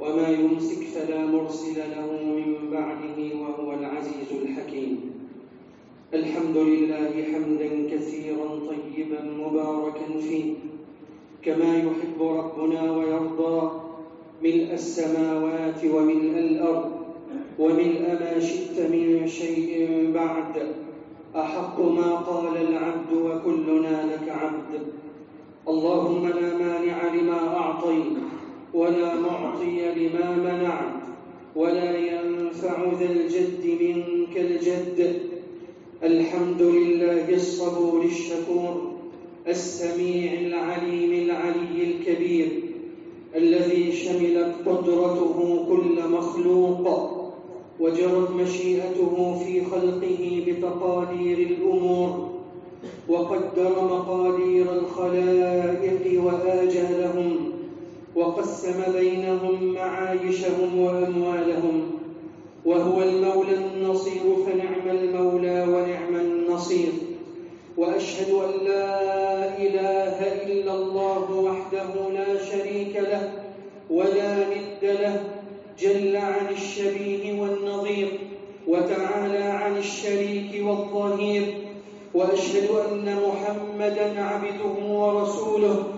وما يمسك فلا مرسل له من بعده وهو العزيز الحكيم. الحمد لله حمدا كثيرا طيبا مباركا فيه. كما يحب ربنا ويرضى ملء السماوات وملء الأرض وملء ما شئت من شيء بعد. أحق ما قال العبد وكلنا لك عبد. اللهم لا مانع لما أعطيت. ولا معطي لما منعت ولا ينفع ذا الجد منك الجد. الحمد لله الصبور الشكور السميع العليم العلي الكبير الذي شملت قدرته كل مخلوق وجرت مشيئته في خلقه بتقادير الأمور وقدر مقادير الخلائق وآجالهم. وقسم بينهم معايشهم وأموالهم وهو المولى النصير فنعم المولى ونعم النصير. وأشهد أن لا إله إلا الله وحده لا شريك له ولا ند له جل عن الشبيه والنظير وتعالى عن الشريك والظهير. وأشهد أن محمدا عبده ورسوله.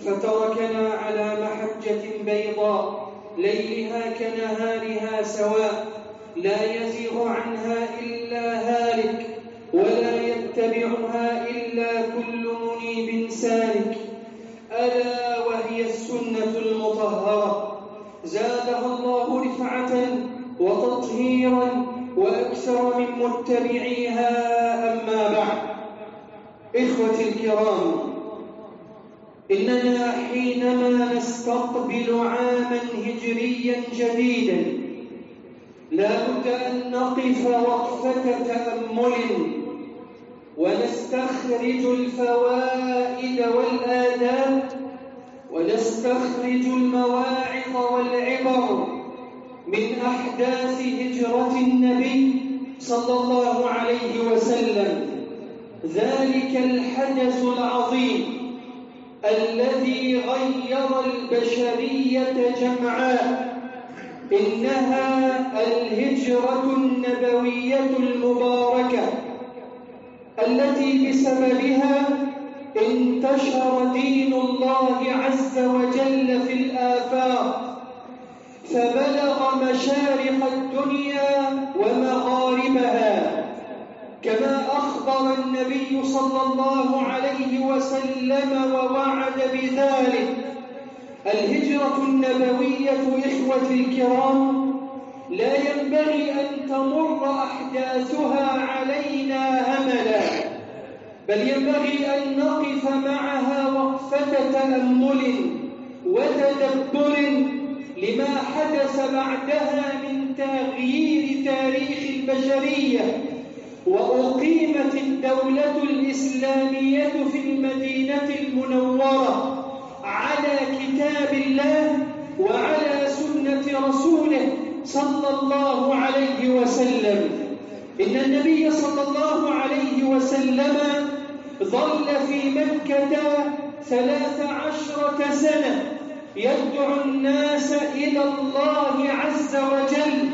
فتركنا على محجة بيضاء ليلها كنهارها سواء. لا يزيغ عنها إلا هالك ولا يتبعها إلا كل منيب سالك. ألا وهي السنة المطهرة. زادها الله رفعة وتطهيرا وأكثر من متبعيها أما بعد. إخوتي الكرام إننا حينما نستقبل عاما هجريا جديدا لا بد أن نقف وقفة تأمل ونستخرج الفوائد والآداب ونستخرج المواعظ والعبر من أحداث هجرة النبي صلى الله عليه وسلم. ذلك الحدث العظيم. الذي غير البشرية جمعاء إنها الهجرة النبوية المباركة التي بسببها انتشر دين الله عز وجل في الآفاق. فبلغ مشارق الدنيا ومغاربها كما أخبر النبي صلى الله عليه وسلم ووعد بذلك. الهجرة النبوية إخوتي الكرام لا ينبغي أن تمر أحداثها علينا هملا بل ينبغي أن نقف معها وقفة تأمل وتدبر لما حدث بعدها من تغيير تاريخ البشرية. وأقيمت الدولة الإسلامية في المدينة المنورة على كتاب الله وعلى سنة رسوله صلى الله عليه وسلم. إن النبي صلى الله عليه وسلم ظل في مكة ثلاث عشرة سنة يدعو الناس إلى الله عز وجل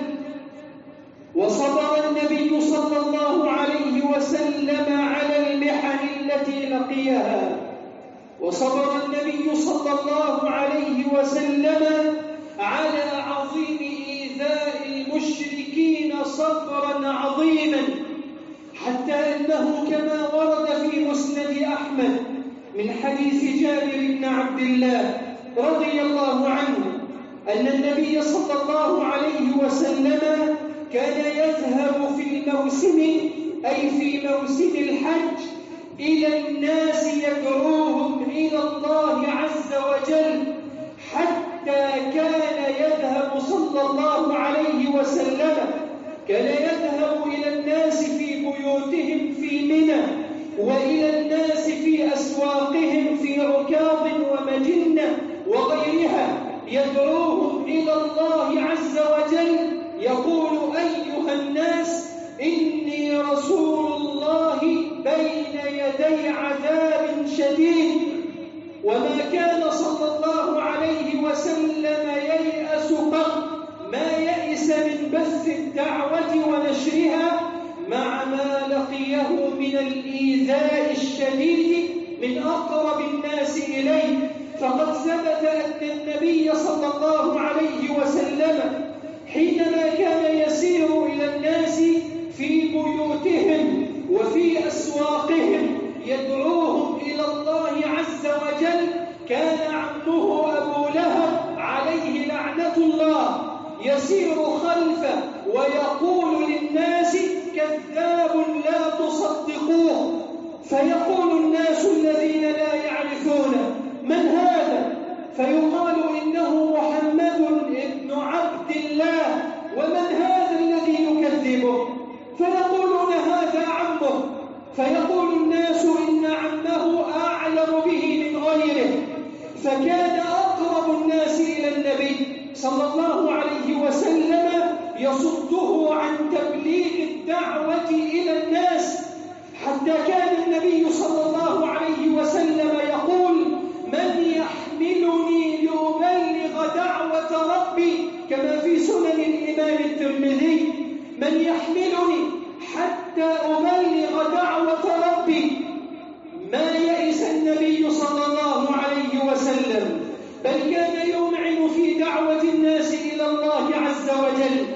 وصبر النبي صلى الله عليه وسلم على المحن التي لقيها. وصبر النبي صلى الله عليه وسلم على عظيم إيذاء المشركين صبرا عظيما حتى أن أنه كما ورد في مسند أحمد من حديث جابر بن عبد الله رضي الله عنه أن النبي صلى الله عليه وسلم كان يذهب في الموسم أي في موسم الحج إلى الناس يدعوهم إلى الله عز وجل حتى كان يذهب صلى الله عليه وسلم. كان يذهب إلى الناس في بيوتهم في منى وإلى الناس في أسواقهم في عكاظ ومجنة وغيرها. يدعوهم إلى الله عز وجل يقول أيها الناس إني رسول الله بين يدي عذاب شديد. وما كان صلى الله عليه وسلم ييأس قط ما يئس من بث الدعوة ونشرها مع ما لقيه من الإيذاء الشديد من أقرب الناس إليه. فقد ثبت أن النبي صلى الله عليه وسلم حينما كان يسير إلى الناس في بيوتهم وفي أسواقهم يدعوهم إلى الله عز وجل كان عمه أبو لهب عليه لعنة الله يسير خلفه ويقول للناس كذاب لا تصدقوه فيقول الناس الذين لا يعرفون من هذا فيقال إنه محمد ابن عبد الله ومن هذا الذي يكذبه فيقولون هذا عمه فيقول الناس إن عمه أعلم به من غيره فكان أقرب الناس إلى النبي صلى الله عليه وسلم يصده عن تبليغ الدعوة إلى الناس حتى كان النبي صلى الله عليه وسلم يقول من يحملني لأبلغ دعوة ربي كما في سنن الإمام الترمذي من يحملني حتى أبلغ دعوة ربي ما يئس النبي صلى الله عليه وسلم بل كان يمعن في دعوة الناس إلى الله عز وجل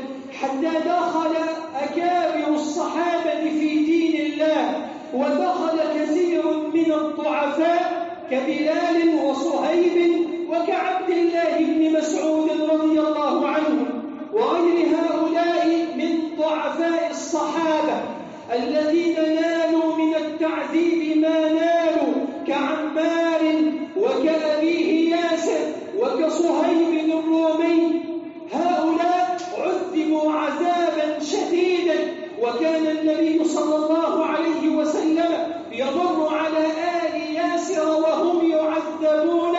حتى دخل أكابر الصحابة في دين الله ودخل كثير من الضعفاء كبلال وصهيب وكعبد الله بن مسعود رضي الله عنه وغير هؤلاء من ضعفاء الصحابة الذين نالوا من التعذيب ما نالوا كعمار وكأبيه ياسر وكصهيب الرومي هؤلاء عذبوا عذابا شديدا وكان النبي صلى الله عليه وسلم يمر على آل ياسر وهم يعذبون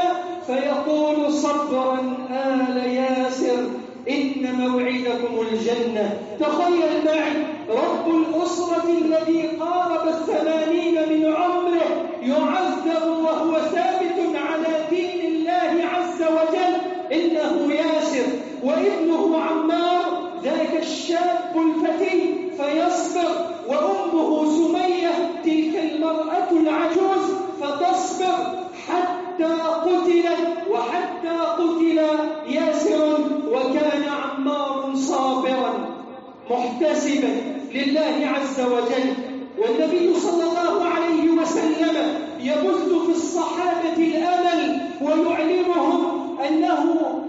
فيقول صبرا آل ياسر إن موعدكم الجنة تخيل معي رب الأسرة الذي قارب الثمانين من عمره يعذب وهو ثابت على دين الله عز وجل إنه ياسر وابنه عمار ذاك الشاب الفتي فيصبر وأمه سمية تلك المرأة العجوز فتصبر حتى قتلت وحتى قتل ياسر وكان عمار صابرا محتسبا لله عز وجل. والنبي صلى الله عليه وسلم يبث في الصحابة الأمل ويعلمهم أنه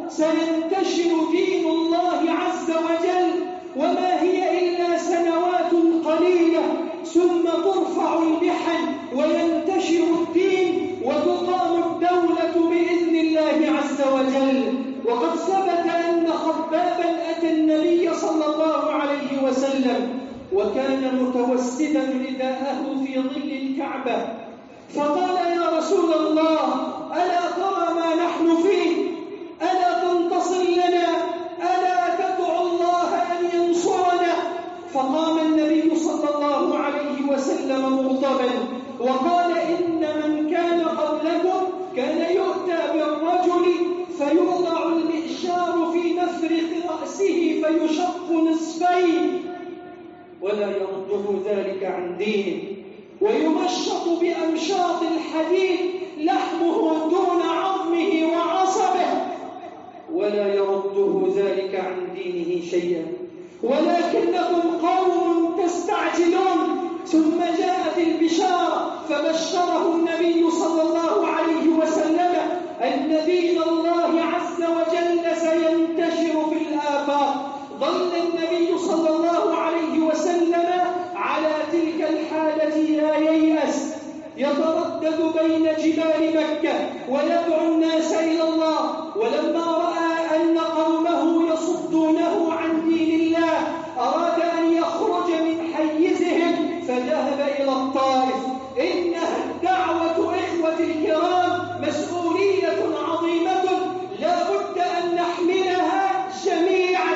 سينتشر دين الله عز وجل وما هي إلا سنوات قليلة. ثم ترفع المحن وينتشر الدين وتقام الدولة بإذن الله عز وجل. وقد ثبت أن خبابا أتى النبي صلى الله عليه وسلم وكان متوسدا رداءه في ظل الكعبة. فقال يا رسول الله ألا ترى ما نحن فيه؟ ألا تنتصر لنا؟ ألا تدعو الله أن ينصرنا؟ فقام النبي صلى الله عليه وسلم مغضبا وقال إن من كان قبلكم كان يؤتى بالرجل فيوضع المئشار في مفرق رأسه فيشق نصفين ولا يرده ذلك عن دينه. ويمشط بأمشاط الحديد لحمه دون عظمه وعصبه. ولا يرده ذلك عن دينه شيئا. ولكنكم قوم تستعجلون. ثم جاء فبشره النبي صلى الله عليه وسلم أن دين الله عز وجل سينتشر في الآفاق. ظل النبي صلى الله عليه وسلم على تلك الحالة لا ييأس. يتردد بين جبال مكة ويدعو الناس إلى الله. ولما رأى أن قومه يصدونه عن دين الله أراد أن يخرج من حيزهم فذهب إلى الطائف إنها الدعوة إخوة الكرام مسؤولية عظيمة لا بد أن نحملها جميعا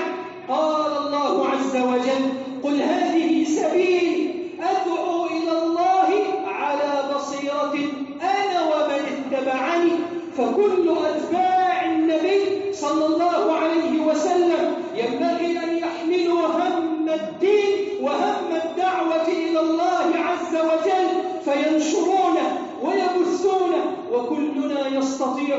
قال الله عز وجل قل هذه سبيلي أدعو إلى الله على بصيرة أنا ومن اتبعني فكل أتباع النبي صلى الله عليه وسلم ينبغي أن يحملوا هم الدين وهم الدعوة إلى الله عز وجل فينشرونه ويبثونه وكلنا يستطيع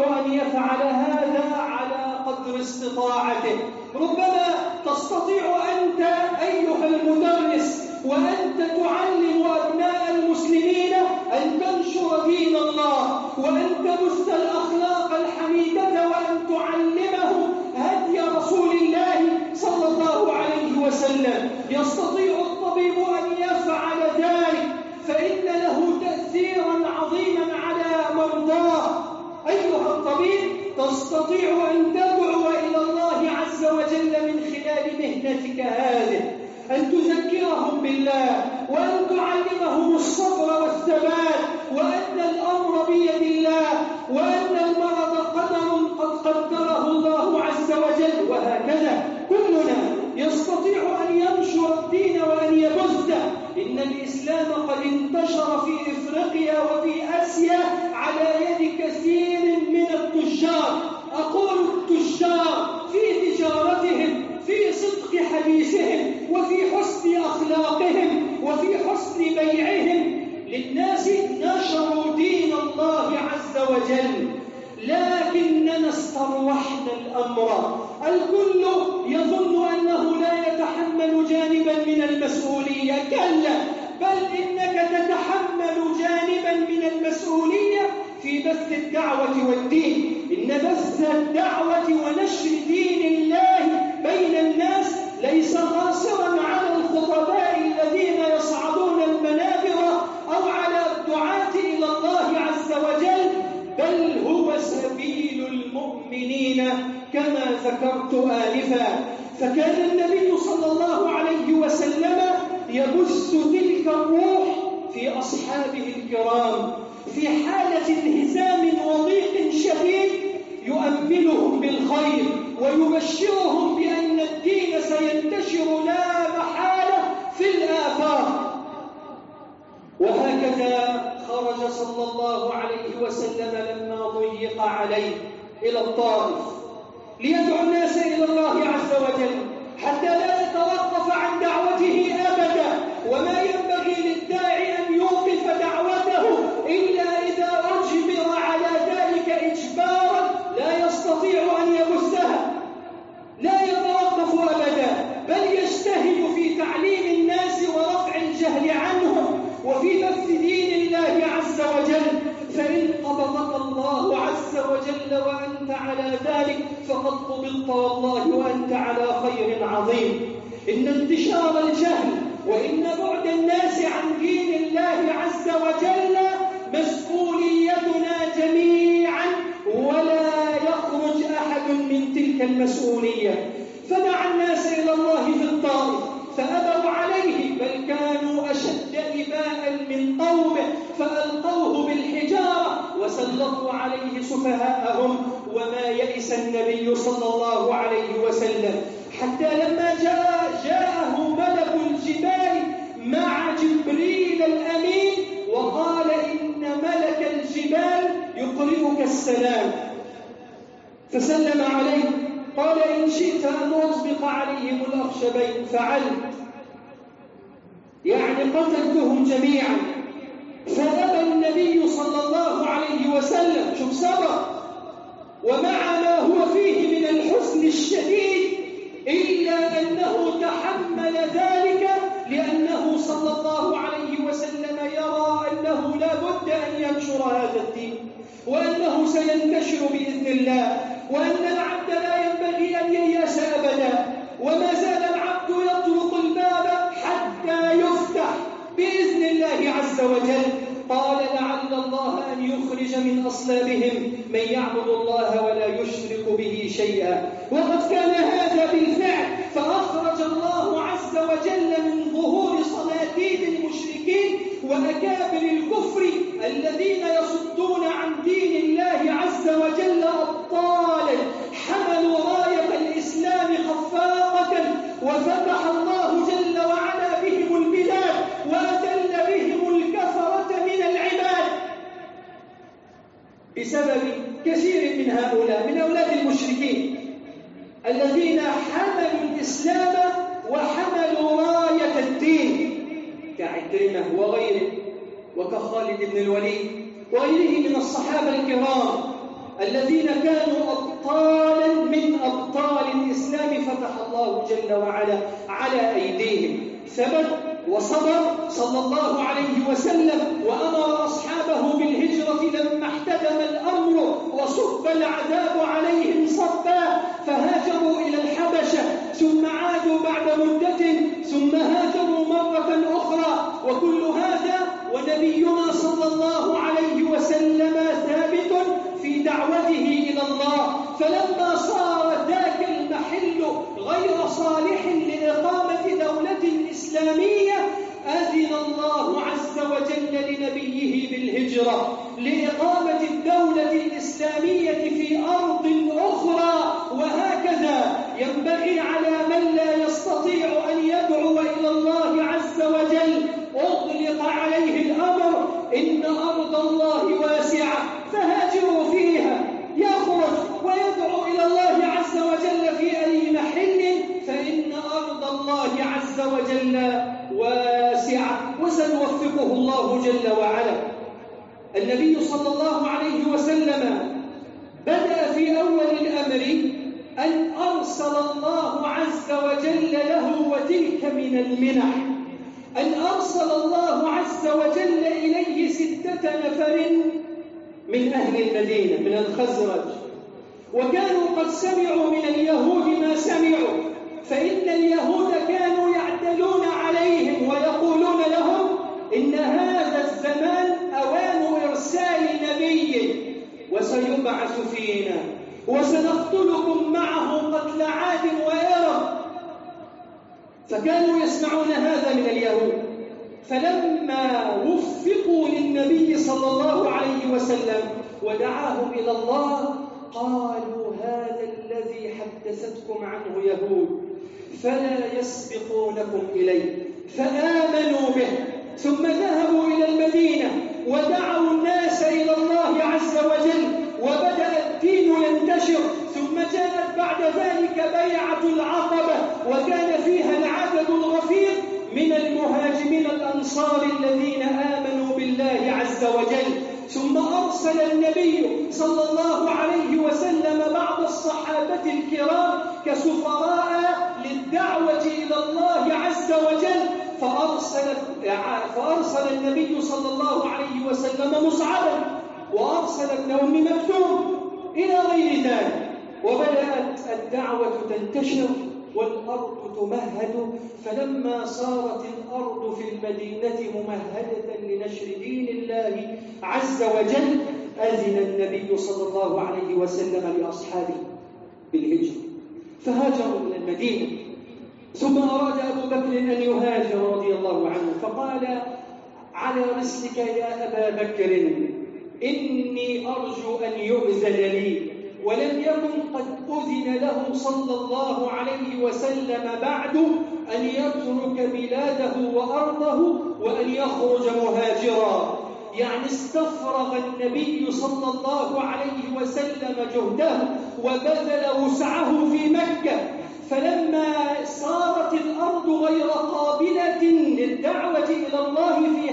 أن يفعل هذا على قدر استطاعته. ربما تستطيع أنت أيها المدرس وأنت تعلم أبناء المسلمين أن تنشر دين الله وأن تبث الأخلاق الحميدة وأن تعلمهم هدي رسول الله صلى الله عليه وسلم. يستطيع الطبيب أن يفعل ذلك فإن له تأثيرا عظيما على مرضاه. أيها الطبيب تستطيع أن تدعو إلى الله عز وجل من خلال مهنتك هذه. أن تذكرهم بالله وأن تعلمهم الصبر والثبات وأن الأمر بيد الله وأن المرض قدر قد قدره الله عز وجل وهكذا. كلنا يستطيع أن ينشر الدين وأن يبثه إن الإسلام قد انتشر في إفريقيا وفي آسيا على يد كثير من التجار. أقول التجار في تجارتهم في صدق حديثهم وفي حسن أخلاقهم وفي حسن بيعهم. للناس نشروا دين الله عز وجل. لكننا استروحنا الأمر. الكل يظن أنه لا يتحمل جانبا من المسؤولية. كلا بل إنك تتحمل جانبا من المسؤولية في بث الدعوة والدين. إن بث الدعوة ونشر دين الله بين الناس ليس قاصرا على الخطباء الذين يصعدون المنابر أو على الدعاة إلى الله عز وجل. سبيل المؤمنين كما ذكرت آنفا. فكان النبي صلى الله عليه وسلم يبث تلك الروح في أصحابه الكرام. في حالة انهزام وضيق شديد يؤملهم بالخير ويبشرهم بأن الدين سينتشر لا محالة في الآفاق. وهكذا خرج صلى الله عليه وسلم لما ضيق عليه إلى الطائف. ليدعو الناس إلى الله عز وجل حتى لا يتوقف عن دعوته أبدا. وما ينبغي للداعي أن يوقف دعوته إلا إذا أجبر على ذلك إجبارا لا يستطيع أن يبثها لا يتوقف أبدا بل يجتهد في تعليم الناس ورفع الجهل عنهم وفي بث دين الله عز وجل فإن قبضك الله عز وجل وأنت على ذلك فقد قبضت والله وأنت على خير عظيم. إن انتشار الجهل وإن بعد الناس عن دين الله عز وجل مسؤوليتنا جميعا ولا يخرج أحد من تلك المسؤولية. فدعا الناس إلى الله في الطائف فأبوا عليه بل كانوا أشد إباء من قومه فألقوه بالحجارة وسلطوا عليه سفهاءهم. وما يئس النبي صلى الله عليه وسلم حتى لما جاء جاءه ملك الجبال مع جبريل الأمين وقال إن ملك الجبال يقرئك السلام. فسلم عليه قال إن شئت أن أطبق عليهم الأخشبين فعلت يعني قتلتهم جميعا. فأبى النبي صلى الله عليه وسلم شوف صبر ومع ما هو فيه من الحزن الشديد إلا أنه تحمل ذلك لأنه صلى الله عليه وسلم يرى أنه لا بد هذا الدين وأنه سينتشر بإذن الله وأن العبد لا ينبغي أن ييأس أبدا وما زال العبد يطرق الباب حتى يفتح بإذن الله عز وجل. قال لعل الله أن يخرج من أصلابهم. من يعبد الله ولا يشرك به شيئا. وقد كان هذا بالفعل. فأخرج الله عز وجل من ظهور صناديد المشركين وأكابر الكفر الذين يصدون عن دين الله عز وجل أبطالا حملوا راية الإسلام خفاقة. وفتح الله جل وعلا بهم البلاد. وأذل بهم الكفرة بسبب كثير من هؤلاء من أولاد المشركين الذين حملوا الإسلام وحملوا راية الدين كعكرمة وغيره وكخالد بن الوليد وغيره من الصحابة الكرام الذين كانوا أبطالا من أبطال الإسلام فتح الله جل وعلا على أيديهم. ثبت وصبر صلى الله عليه وسلم وأمر أصحابه بالهجرة لما احتدم الأمر وصب العذاب عليهم صبا فهاجروا إلى الحبشة ثم عادوا بعد مدة ثم هاجروا مرة أخرى وكل هذا ونبينا صلى الله عليه وسلم ثابت في دعوته إلى الله. فلما صار ذاك المحل غير صالح لإقامة دولة إسلامية أذن الله عز وجل لنبيه بالهجرة لإقامة الدولة الإسلامية في أرض أخرى وهكذا ينبغي على من لا يستطيع أن يدعو إلى الله عز وجل. أغلق عليه الأمر إن أرض الله واسعة فهاجروا فيها. يخرج ويدعو إلى الله عز وجل في أي محل فإن أرض الله عز وجل واسعة. وسنوفقه الله جل وعلا. النبي صلى الله عليه وسلم بدأ في أول الأمر أن أرسل الله عز وجل له وتلك من المنح. أن أرسل الله عز وجل إليه ستة نفر من أهل المدينة من الخزرج. وكانوا قد سمعوا من اليهود ما سمعوا فإن اليهود كانوا يعتلون عليهم ويقولون لهم إن هذا الزمان أوان إرسال نبي وسيبعث فينا وسنقتلكم معه قتل عاد وإرم فكانوا يسمعون هذا من اليهود. فلما وفقوا للنبي صلى الله عليه وسلم ودعاهم إلى الله قالوا هذا الذي حدثتكم عنه يهود فلا يسبقونكم إليه. فآمنوا به ثم ذهبوا إلى المدينة ودعوا الناس إلى الله عز وجل وبدأ الدين ينتشر ثم جاءت بعد ذلك بيعة العقبة وكان فيها العدد الغفير من المهاجمين الأنصار الذين آمنوا بالله عز وجل ثم أرسل النبي صلى الله عليه وسلم بعض الصحابة الكرام كسفراء للدعوة إلى الله عز وجل فأرسل, فأرسل النبي صلى الله عليه وسلم مصعبا وأرسل ابن أم مكتوم إلى غير ذلك وبدأت الدعوة تنتشر والأرض تمهد فلما صارت الأرض في المدينة ممهدة لنشر دين الله عز وجل أذن النبي صلى الله عليه وسلم لأصحابه بالهجرة. فهاجروا إلى المدينة. ثم أراد أبو بكر أن يهاجر رضي الله عنه فقال على رسلك يا أبا بكر إني أرجو أن يؤذن لي. ولم يكن قد أذن له صلى الله عليه وسلم بعد أن يترك بلاده وأرضه وأن يخرج مهاجرا. يعني استفرغ النبي صلى الله عليه وسلم جهده وبذل وسعه في مكة. فلما صارت الأرض غير قابلة للدعوة إلى الله في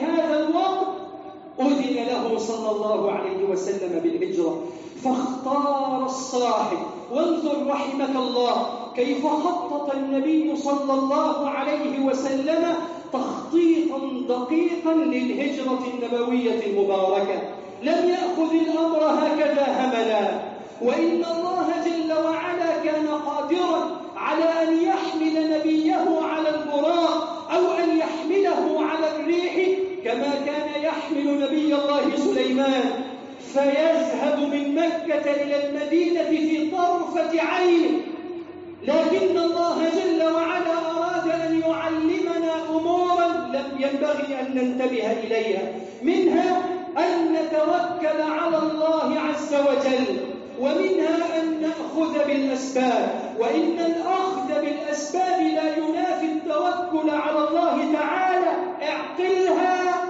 أذن له صلى الله عليه وسلم بالهجرة. فاختار الصاحب. وانظر رحمك الله. كيف خطط النبي صلى الله عليه وسلم تخطيطا دقيقا للهجرة النبوية المباركة. لم يأخذ الأمر هكذا هملا. وإن الله جل وعلا كان قادرا على أن يحمل نبيه على البراق أو أن يحمله على الريح كما كان يحمل نبي الله سليمان فيذهب من مكة إلى المدينة في طرفة عين. لكن الله جل وعلا أراد أن يعلمنا أمورا لم ينبغي أن ننتبه إليها منها أن نتوكل على الله عز وجل ومنها أن نأخذ بالأسباب. وإن الأخذ بالأسباب لا ينافي التوكل على الله تعالى اعقلها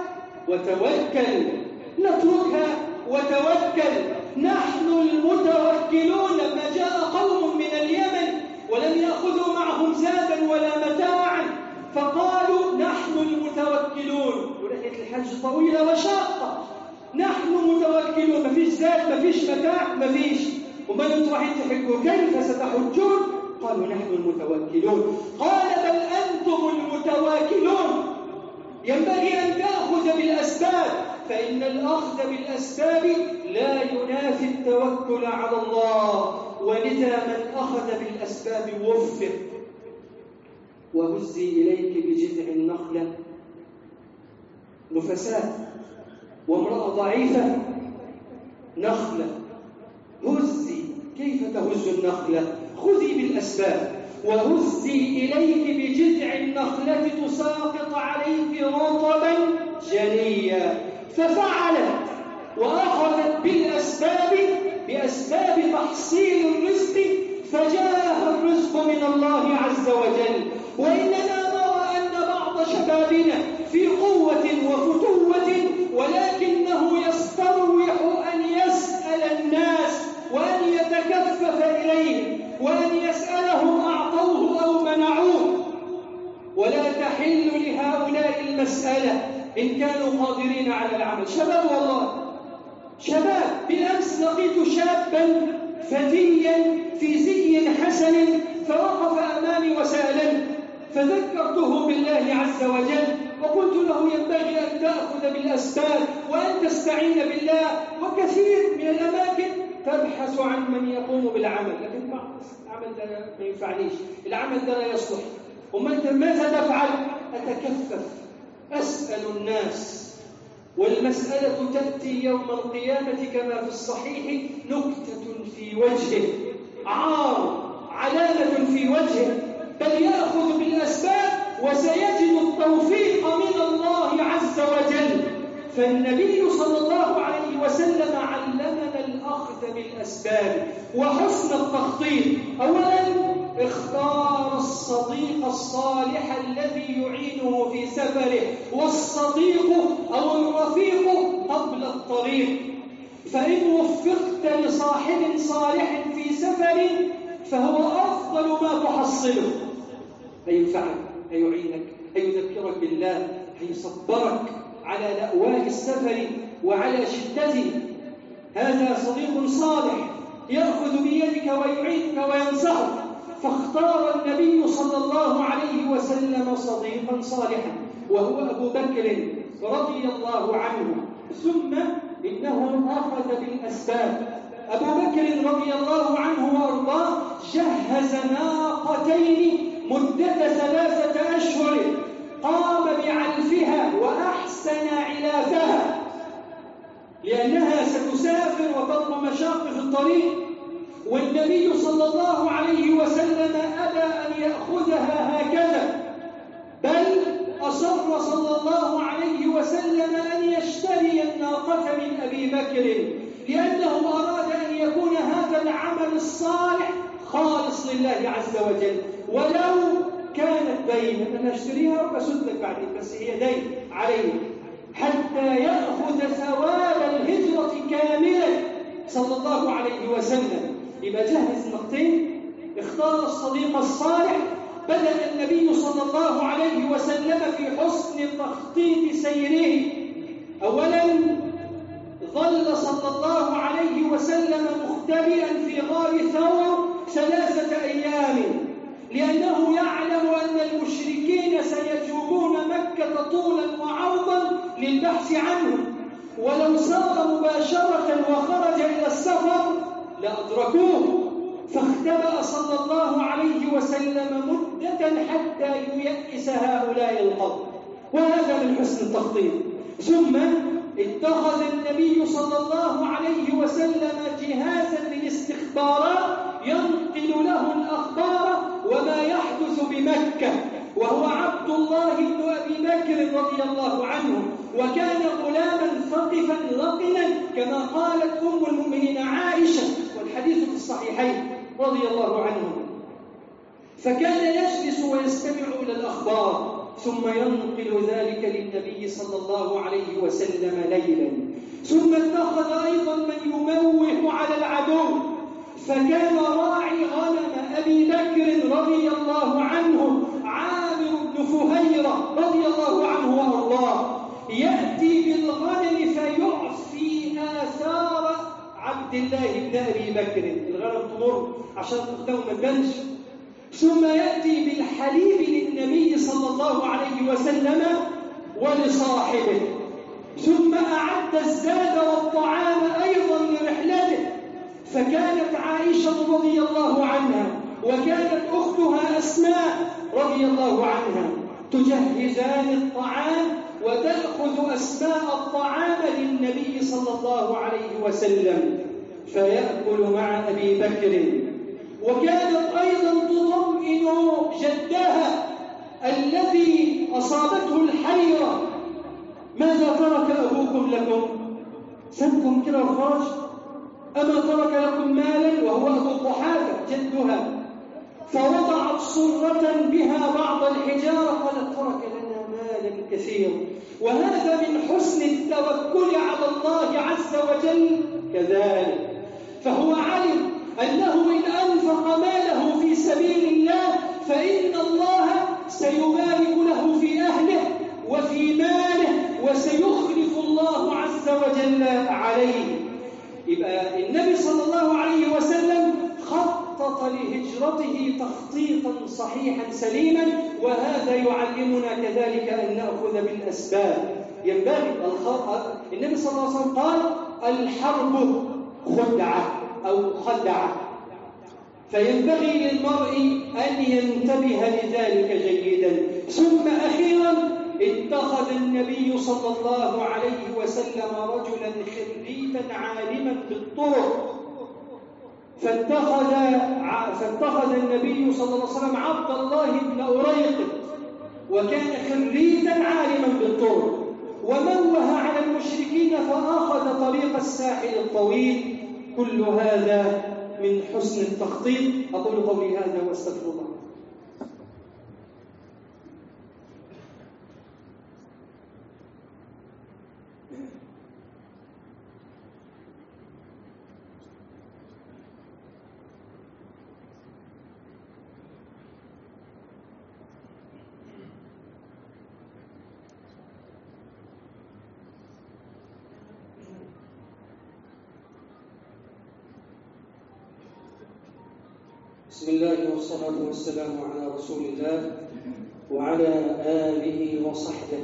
وتوكل. نتركها وتوكل. نحن المتوكلون لما جاء قوم من اليمن ولم يأخذوا معهم زادا ولا متاعا فقالوا نحن المتوكلون. ورحلة الحج طويلة وشاقة. نحن متوكلون. ما فيش زاد ما فيش متاع ما أنتم رايحين تحجوا كيف ستحجون؟ قالوا نحن المتوكلون. قال بل أنتم المتواكلون. ينبغي أن تأخذ بالأسباب فإن الأخذ بالأسباب لا ينافي التوكل على الله. ولذا من أخذ بالأسباب وفق. وهزي إليك بجذع النخلة. نفسات وامرأة ضعيفة. نخلة. هزي كيف تهز النخلة؟ خذي بالأسباب وهزي إليك بجذع النخلة تساقط عليك رطبا جنيا ففعلت وأخذت بالأسباب بأسباب تحصيل الرزق فجاءها الرزق من الله عز وجل. وإننا نرى أن بعض شبابنا في قوة وفتوة ولكنه يستروح أن يسأل الناس وأن يتكفف إليهم وأن يسألهم أعطوه أو منعوه. ولا تحل لهؤلاء المسألة إن كانوا قادرين على العمل. شباب والله شباب بالأمس لقيت شابا فتيا في زي حسن فوقف أمامي وسألني فذكرته بالله عز وجل وقلت له ينبغي أن تأخذ بالأسباب وأن تستعين بالله وكثير من الأماكن تبحث عن من يقوم بالعمل لكن العمل ده ما ينفعنيش. العمل ده لا يصلح. وما ماذا تفعل؟ أتكفف. أسأل الناس. والمسألة تأتي يوم القيامة كما في الصحيح نكتة في وجهه. عار علامة في وجهه. بل يأخذ بالأسباب وسيجد التوفيق من الله عز وجل. فالنبي صلى الله عليه وسلم علمنا الأخذ بالأسباب وحسن التخطيط. أولا اختار الصديق الصالح الذي يعينه في سفره والصديق أو الرفيق قبل الطريق. فإن وفقت لصاحب صالح في سفر فهو أفضل ما تحصله. فينفعك هيعينك هيذكرك بالله هيصبرك على لأواء السفر وعلى شدته. هذا صديق صالح يأخذ بيدك ويعينك وينصحك فاختار النبي صلى الله عليه وسلم صديقا صالحا وهو أبو بكر رضي الله عنه. ثم إنه أخذ بالأسباب. أبو بكر رضي الله عنه وأرضاه جهز ناقتين مدة ثلاثة أشهر قام بعلفها وأحسن علافها لأنها ستسافر وتطلب مشاق في الطريق والنبي صلى الله عليه وسلم أبى أن يأخذها هكذا. بل أصر صلى الله عليه وسلم أن يشتري الناقة من أبي بكر لأنه أراد أن يكون هذا العمل الصالح خالص لله عز وجل. ولو كانت دين أنا أشتريها وأسد لك بعدين بس هي دين علي حتى يأخذ ثواب الهجرة كاملا صلى الله عليه وسلم. يبقى جهز نقطين اختار الصديق الصالح بدأ النبي صلى الله عليه وسلم في حسن تخطيط سيره. أولا ظل صلى الله عليه وسلم مختبئا في غار ثور ثلاثة أيام. لأنه يعلم أن المشركين سيجوبون مكة طولا وعرضا للبحث عنه ولو سار مباشرة وخرج إلى السفر لأدركوه. فاختبأ صلى الله عليه وسلم مدة حتى ييأس هؤلاء القوم. وهذا من حسن التخطيط. ثم اتخذ النبي صلى الله عليه وسلم جهازا للاستخبارات ينقل له الأخبار وما يحدث بمكة وهو عبد الله بن أبي بكر رضي الله عنه وكان غلاما ثقفا لقنا كما قالت أم المؤمنين عائشة والحديث في الصحيحين رضي الله عنه. فكان يجلس ويستمع إلى الأخبار ثم ينقل ذلك للنبي صلى الله عليه وسلم ليلا. ثم اتخذ أيضا من يموه على العدو. فكان راعي غنم أبي بكر رضي الله عنه عامر بن فهيرة رضي الله عنه وأرضاه. يأتي بالغنم فيعفي آثار عبد الله بن أبي بكر. الغنم تمر عشان ما تبانش. ثم يأتي بالحليب للنبي صلى الله عليه وسلم ولصاحبه. ثم أعد الزاد والطعام أيضا لرحلته. فكانت عائشة رضي الله عنها وكانت أختها أسماء رضي الله عنها تجهزان الطعام وتأخذ أسماء الطعام للنبي صلى الله عليه وسلم فيأكل مع أبي بكر وكانت أيضا تطمئن جدها الذي أصابته الحيرة ماذا ترك أبوكم لكم؟ سنكم كده الخرج أما ترك لكم مالا وهو أبو الضحاكة جدها. فوضعت صرة بها بعض الحجارة قالت ترك لنا مالا كثيرا. وهذا من حسن التوكل على الله عز وجل كذلك. فهو علم أنه إن أنفق ماله في سبيل الله فإن الله سيبارك له في أهله وفي ماله وسيخلف الله عز وجل عليه. النبي صلى الله عليه وسلم خطط لهجرته تخطيطا صحيحا سليما وهذا يعلمنا كذلك أن نأخذ بالأسباب. ينبغي النبي صلى الله عليه وسلم قال الحرب خدعة أو خدعة. فينبغي للمرء أن ينتبه لذلك جيدا. ثم أخيرا اتخذ النبي صلى الله عليه وسلم رجلا خريتا عالما بالطرق. فاتخذ فاتخذ النبي صلى الله عليه وسلم عبد الله بن أريق وكان خريتا عالما بالطرق. وموه على المشركين فأخذ طريق الساحل الطويل. كل هذا من حسن التخطيط. أقول قولي هذا وأستغفر الله. بسم الله والصلاة والسلام على رسول الله وعلى آله وصحبه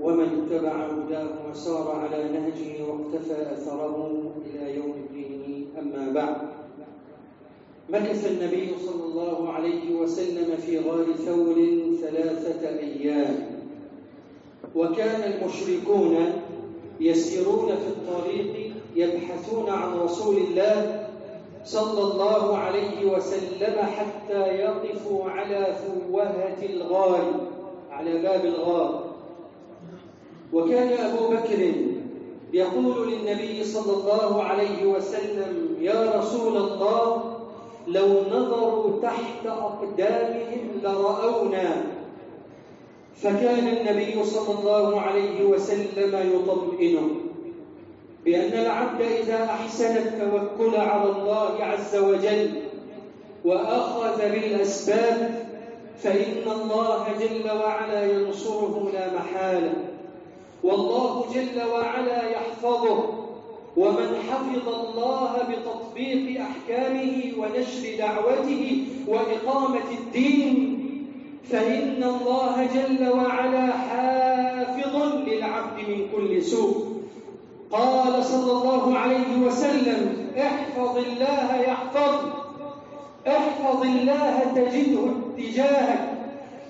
ومن اتبع هداه وسار على نهجه واقتفى أثره إلى يوم الدين. أما بعد مكث النبي صلى الله عليه وسلم في غار ثور ثلاثة أيام. وكان المشركون يسيرون في الطريق يبحثون عن رسول الله صلى الله عليه وسلم حتى يقفوا على فوهة الغار على باب الغار. وكان أبو بكر يقول للنبي صلى الله عليه وسلم يا رسول الله لو نظروا تحت أقدامهم لرأونا. فكان النبي صلى الله عليه وسلم يطمئنه. بأن العبد إذا أحسن التوكل على الله عز وجل وأخذ بالأسباب فإن الله جل وعلا ينصره لا محالة. والله جل وعلا يحفظه. ومن حفظ الله بتطبيق أحكامه ونشر دعوته وإقامة الدين فإن الله جل وعلا حافظ للعبد من كل سوء. قال صلى الله عليه وسلم احفظ الله يحفظ احفظ الله تجده اتجاهك.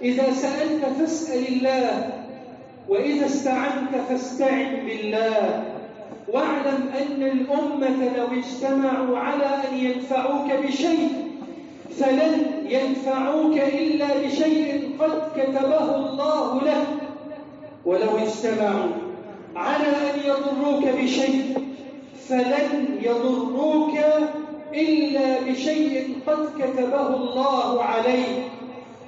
إذا سألت فاسأل الله وإذا استعنت فاستعن بالله. واعلم أن الأمة لو اجتمعوا على أن ينفعوك بشيء فلن ينفعوك إلا بشيء قد كتبه الله لك. ولو اجتمعوا على أن يضروك بشيء فلن يضروك إلا بشيء قد كتبه الله عليك.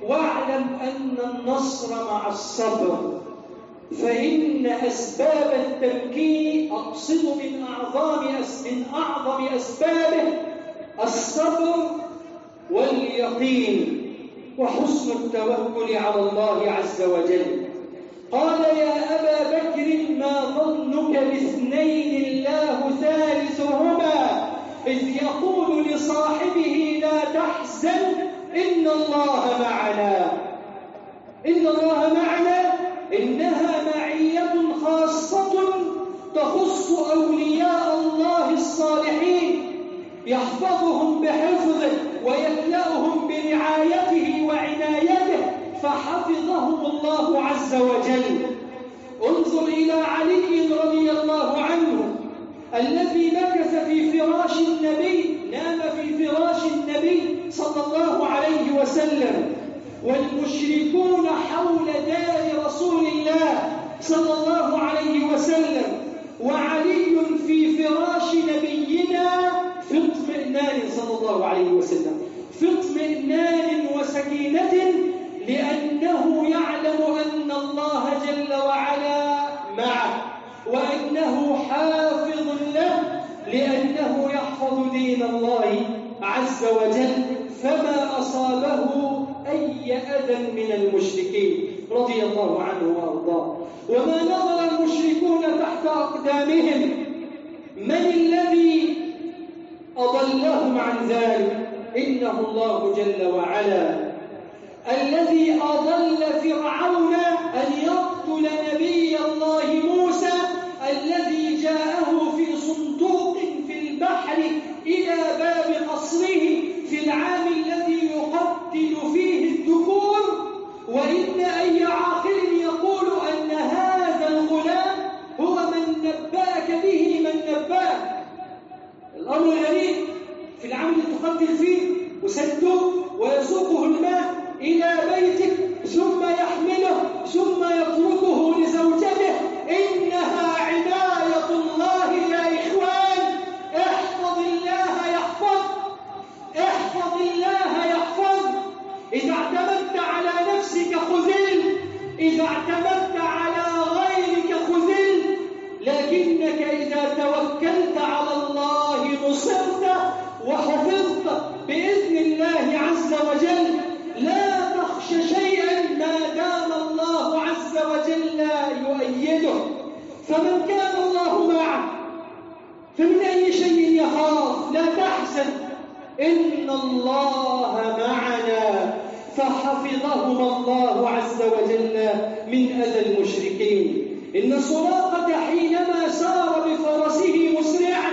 واعلم أن النصر مع الصبر فإن أسباب التمكين أقصد من أعظم من أعظم أسبابه الصبر واليقين وحسن التوكل على الله عز وجل. قال يا أبا بكر ما ظنك باثنين الله ثالثهما؟ إذ يقول لصاحبه لا تحزن إن الله معنا. إن الله معنا؟ إنها معية خاصة تخص أولياء الله الصالحين. يحفظهم بحفظه ويكلأهم برعايته وعنايته. فحفظهم الله عز وجل. انظر إلى علي رضي الله عنه الذي مكث في فراش النبي نام في فراش النبي صلى الله عليه وسلم. والمشركون حول دار رسول الله صلى الله عليه وسلم. وعلي في فراش نبينا في اطمئنان صلى الله عليه وسلم. في اطمئنان وسكينة لأنه يعلم أن الله جل وعلا معه وأنه حافظ له لأنه يحفظ دين الله عز وجل فما أصابه أي أذى من المشركين رضي الله عنه وأرضاه. وما نظر المشركون تحت أقدامهم من الذي أضلهم عن ذلك؟ إنه الله جل وعلا. الذي أضل فرعون أن يقتل نبي الله موسى الذي جاءه في صندوق في البحر إلى باب قصره في العام الذي يقتل فيه الذكور وإن أي عاقل يقول أن هذا الغلام هو من نبأك به من نبأك. الأمر غريب في العام اللي تقتل فيه وسده ويسوقه الماء إلى بيتك ثم يحمله ثم يتركه لزوجته. إنها عناية الله يا إخوان. احفظ الله يحفظ احفظ الله يحفظ إذا اعتمدت على نفسك خذل. إذا اعتمدت على غيرك خذل. لكنك إذا توكلت على الله نصرت وحفظت بإذن الله عز وجل لا تخش شيئا ما دام الله عز وجل يؤيده. فمن كان الله معه فمن أي شيء يخاف لا تحزن. إن الله معنا. فحفظهما الله عز وجل من أذى المشركين. إن سراقة حينما سار بفرسه مسرعا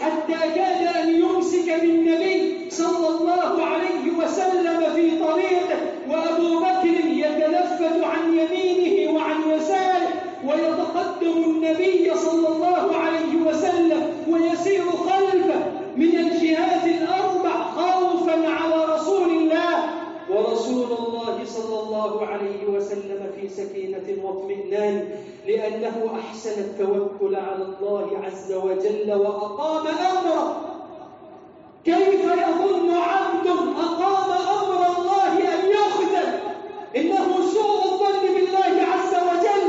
حتى كاد أن يمسك بالنبي صلى الله عليه وسلم في طريقه. وأبو بكر يتلفت عن يمينه وعن يساره ويتقدم النبي صلى الله عليه وسلم ويسير خلفه من الجهات الأربع خوفا على رسول الله. ورسول الله صلى الله عليه وسلم في سكينة واطمئنان لأنه أحسن التوكل على الله عز وجل وأقام أمره. كيف يظن عبد أقام أمر الله إنه سوء الظن بالله عز وجل.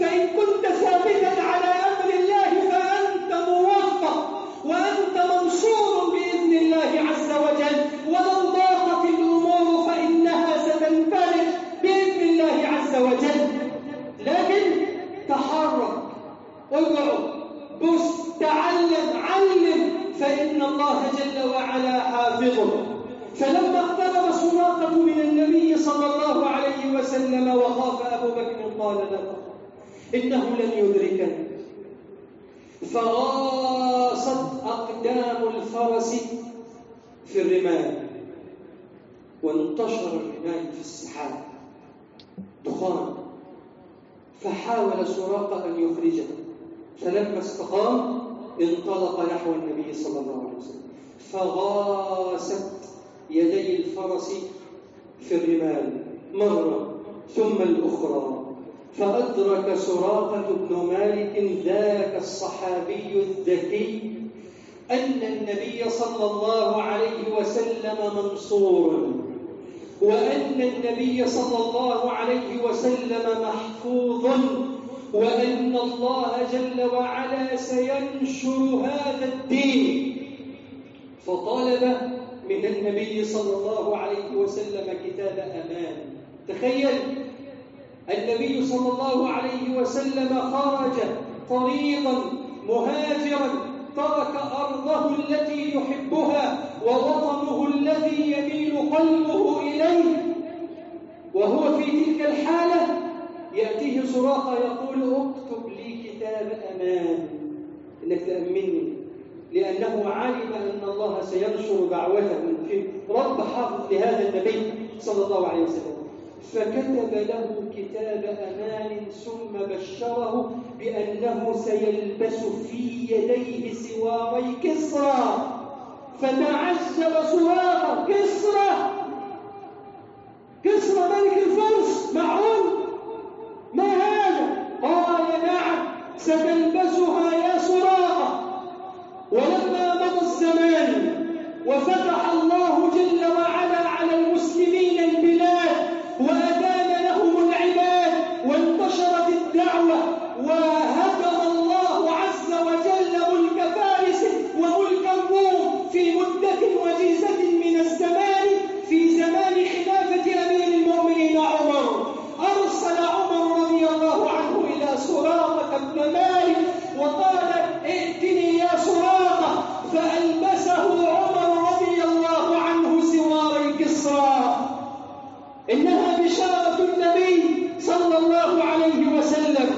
فإن كنت ثابتا على أمر الله فأنت موفق وأنت منصور بإذن الله عز وجل ولو ضاقت الأمور فإنها ستنفرج بإذن الله عز وجل لكن تحرك ادعو بس تعلم علم فإن الله جل وعلا حافظه فلما اقترب سراقة من النبي صلى الله عليه وسلم وخاف أبو بكر قال لا إنه لن يدركني فغاصت أقدام الفرس في الرمال وانتشر الرمال في السحاب. دخان. فحاول سراقة أن يخرجه. فلما استقام انطلق نحو النبي صلى الله عليه وسلم. فغاست يدي الفرس في الرمال مرة ثم الأخرى. فأدرك سراقة بن مالك ذاك الصحابي الذكي أن النبي صلى الله عليه وسلم منصور. وأن النبي صلى الله عليه وسلم محفوظ وأن الله جل وعلا سينشر هذا الدين. فطالب من النبي صلى الله عليه وسلم كتاب أمان. تخيل النبي صلى الله عليه وسلم خرج طريقا مهاجرا ترك أرضه التي يحبها ووطنه الذي يميل قلبه إليه. وهو في تلك الحالة يأتيه سراقة يقول اكتب لي كتاب أمان. إنك تأمني لأنه علم أن الله سينشر دعوته. في رب حافظ لهذا النبي صلى الله عليه وسلم. فكتب له كتاب أمان ثم بشره بأنه سيلبس في يديه سواري كسرى فتعجب سراقة كسرى كسرى ملك الفرس. معون ما هذا؟ قال نعم ستلبسها يا سراقة. ولما مضى الزمان وفتح الله جل وعلا على المسلمين البلاد وأدان لهم العباد وانتشرت الدعوة وهدم الله عز وجل فارس وملك الروم في مدة وجيزة من الزمان في زمان خلافة أمير المؤمنين عمر أرسل عمر رضي الله عنه إلى سراقة بن مالك وقال ائتني يا سراقة فألبسه عمر رضي الله عنه سوار كسرى إنها بشارة النبي صلى الله عليه وسلم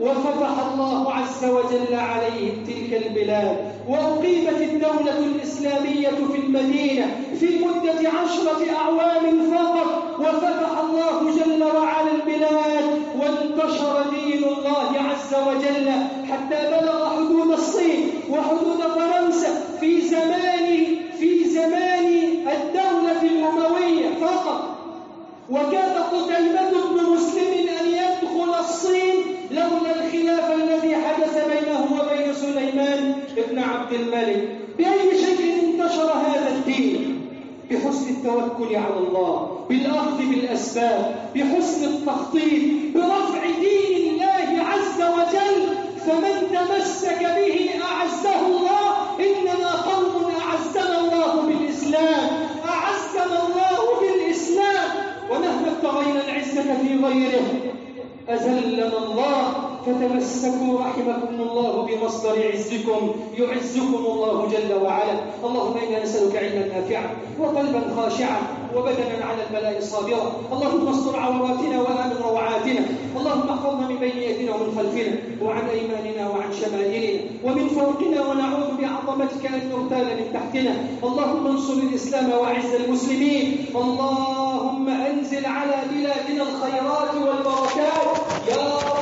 وفتح الله عز وجل عليه تلك البلاد وأقيمت الدولة الإسلامية في المدينة في مدة عشرة أعوام فقط وفتح الله جل وعلا البلاد وانتشر دين الله عز وجل حتى بلغ حدود الصين وحدود فرنسا في زمان في زمان الدولة الأموية فقط وكان قتيبة بن مسلم أن يدخل الصين لولا الخلاف الذي حدث بينه وبين سليمان بن عبد الملك بأي شيء انتشر هذا الدين بحسن التوكل على الله بالأخذ بالأسباب بحسن التخطيط برفع دين الله عز وجل فمن تمسك به أعزه الله إننا قوم أعزنا الله بالإسلام أعزنا الله بالإسلام ومهما ابتغينا العزة في غيره أذلنا الله فتمسكوا رحمكم الله بمصدر عزكم يعزكم الله جل وعلا. اللهم إنا نسألك علما نافعا وقلبا خاشعا وبدنا على البلاء صابرا. اللهم استر عوراتنا وآمن روعاتنا. اللهم احفظنا من بين أيدينا ومن خلفنا وعن أيماننا وعن شمائلنا ومن فوقنا ونعوذ بعظمتك أن نغتال من تحتنا. اللهم انصر الإسلام وأعز المسلمين. اللهم أنزل على بلادنا الخيرات والبركات. يا